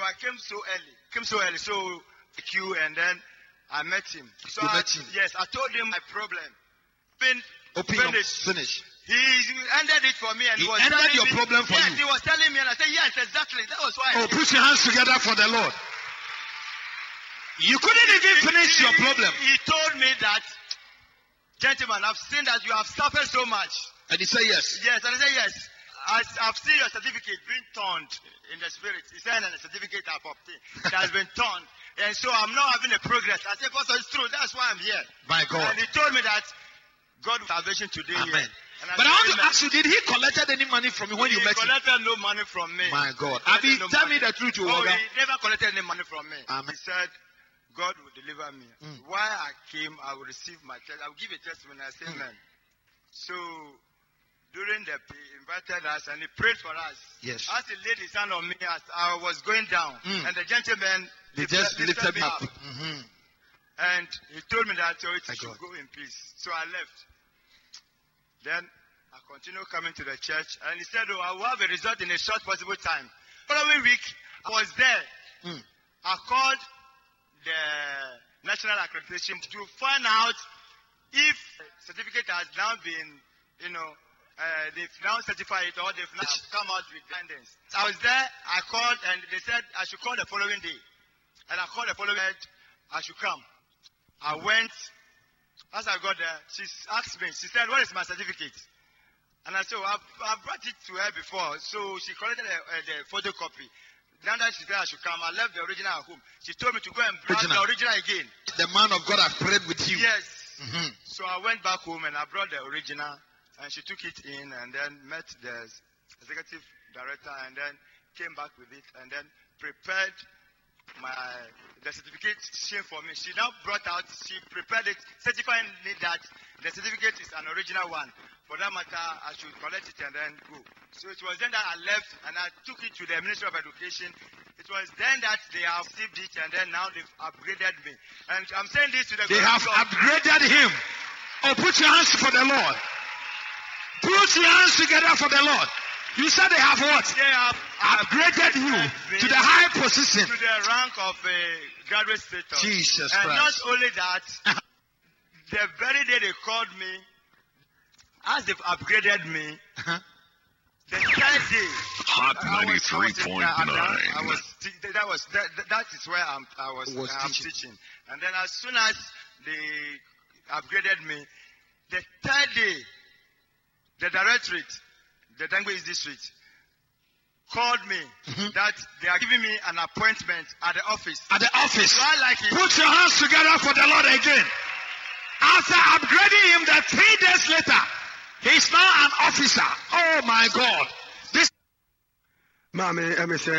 So I came so early. Came so early. So the queue and then I met him. So You I, met him? Yes, I told him my problem. Fin- Open your finished. finish. He ended it for me and He was ended telling your me, problem for yes, you? he was telling me and I said, yes, exactly. That was why. Oh, put your hands together for the Lord. You couldn't even finish your problem. He told me that, gentlemen, I've seen that you have suffered so much. And he said yes. Yes, and I said yes. I, I've seen your certificate being turned in the spirit. He said, and the certificate I've obtained it has been turned. And so I'm not having a progress. I said, Pastor, it's true. That's why I'm here. My God. And he told me that God will salvation today Amen. here. And But I want to ask you, did he collected any money from you when he you met him? He collected no money from me. My God. He Abi, collected no tell money. me the truth, you Oh, he never collected any money from me. Amen. He said, God will deliver me. Mm. Why I came, I will receive my test. I will give a testimony. When I say, Mm. Amen. So, during the, he invited us and he prayed for us. Yes. As he laid his hand on me as I was going down, Mm. and the gentleman They just lifted me up. up. Mhm. And he told me that oh, it My should go in peace. So I left. Then I continued coming to the church, and he said, "Oh, I will have a result in a short possible time." Following week, I was there. Mm. I called the national accreditation to find out if certificate has now been, you know, uh, they've now certified it or they've now come out with guidance. I was there. I called, and they said I should call the following day. And I called the following day. I should come. I went. As I got there, she asked me, she said, What is my certificate? And I said, well, I've, I've brought it to her before. So she collected the, uh, the photocopy. Now that she said I should come, I left the original at home. She told me to go and bring the original again. The man of God I prayed with you. Yes. Mhm. So I went back home and I brought the original and she took it in and then met the executive director and then came back with it and then prepared my the certification for me. She now brought out, she prepared it, certifying me that the certificate is an original one. For that matter, I should collect it and then go. So it was then that I left and I took it to the Ministry of Education. It was then that they have received it and then now they've upgraded me. And I'm saying this to the They have upgraded him. Oh, put your hands for the Lord. Put your hands together for the Lord. You said they have what? They have Upgraded you to the high position. to the rank of a graduate status. Jesus and Christ. not only that, the very day they called me, as they've upgraded me, Uh-huh. the third day, Hot I I was 93.9. I was that was that, that is where I'm, I was, Was I'm teaching. teaching. And then as soon as they upgraded me, the third day, the directorate, the Dangme district, called me Mhm. that they are giving me an appointment at the office. At the office. Do I like it? Put your hands together for the Lord again. After upgrading him, that three days later, he's now an officer. Oh my God. This Mommy, let me sɛ